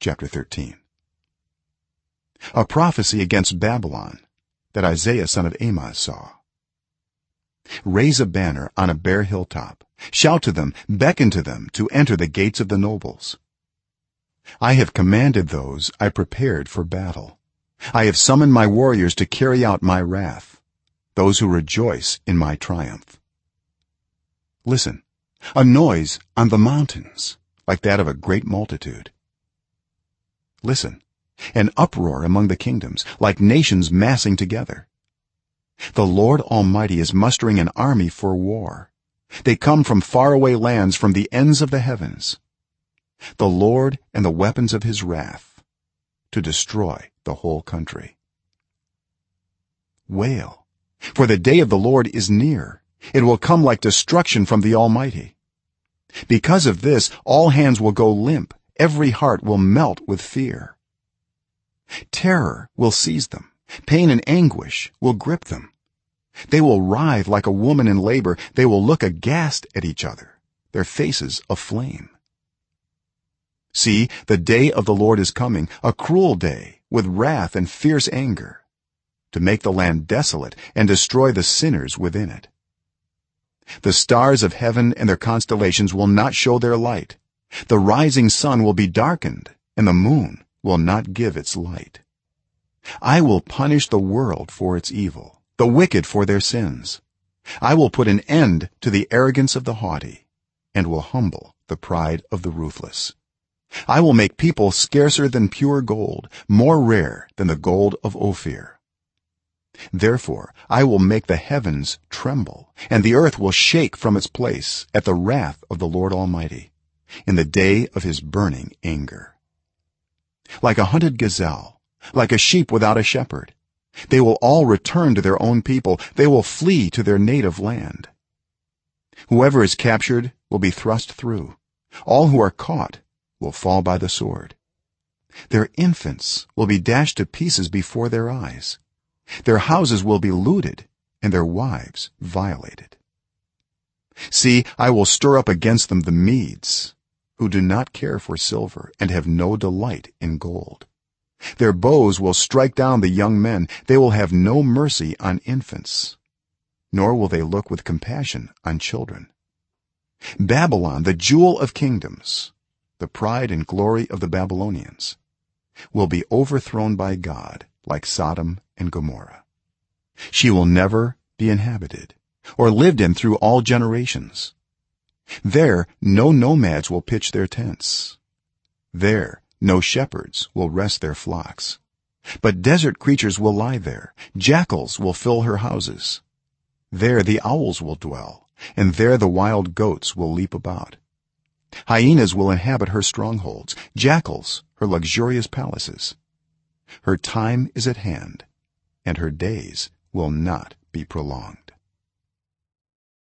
chapter 13 a prophecy against babylon that isaiah son of amoz saw. Raise a banner on a bare hilltop. Shout to them beckon to them to enter the gates of the nobles. I have commanded those i prepared for battle. I have summoned my warriors to carry out my wrath those who rejoice in my triumph. Listen a noise on the mountains like that of a great multitude listen. An uproar among the kingdoms like nations massing together. The lord almighty is mustering an army for war. They come from faraway lands from the ends of the heavens. The lord and the weapons of his wrath to destroy the whole country. Wail for the day of the lord is near. It will come like destruction from the almighty. Because of this all hands will go limp every heart will melt with fear. Terror will seize them. Pain and anguish will grip them. They will writhe like a woman in labor. They will look aghast at each other. Their faces aflame. See the day of the lord is coming a cruel day with wrath and fierce anger to make the land desolate and destroy the sinners within it. The stars of heaven and their constellations will not show their light the rising sun will be darkened and the moon will not give its light. I will punish the world for its evil the wicked for their sins. I will put an end to the arrogance of the haughty and will humble the pride of the ruthless. I will make people scarcer than pure gold more rare than the gold of ophir. Therefore i will make the heavens tremble and the earth will shake from its place at the wrath of the lord almighty in the day of his burning anger. Like a hunted gazelle like a sheep without a shepherd they will all return to their own people. They will flee to their native land. Whoever is captured will be thrust through. All who are caught will fall by the sword. Their infants will be dashed to pieces before their eyes. Their houses will be looted and their wives violated. See i will stir up against them the medes who do not care for silver and have no delight in gold. Their bows will strike down the young men. They will have no mercy on infants nor will they look with compassion on children. Babylon the jewel of kingdoms the pride and glory of the babylonians will be overthrown by god like sodom and gomorrah. She will never be inhabited or lived in through all generations there no nomads will pitch their tents. There no shepherds will rest their flocks. But desert creatures will lie there. Jackals will fill her houses. There the owls will dwell and there the wild goats will leap about. Hyenas will inhabit her strongholds jackals her luxurious palaces. Her time is at hand and her days will not be prolonged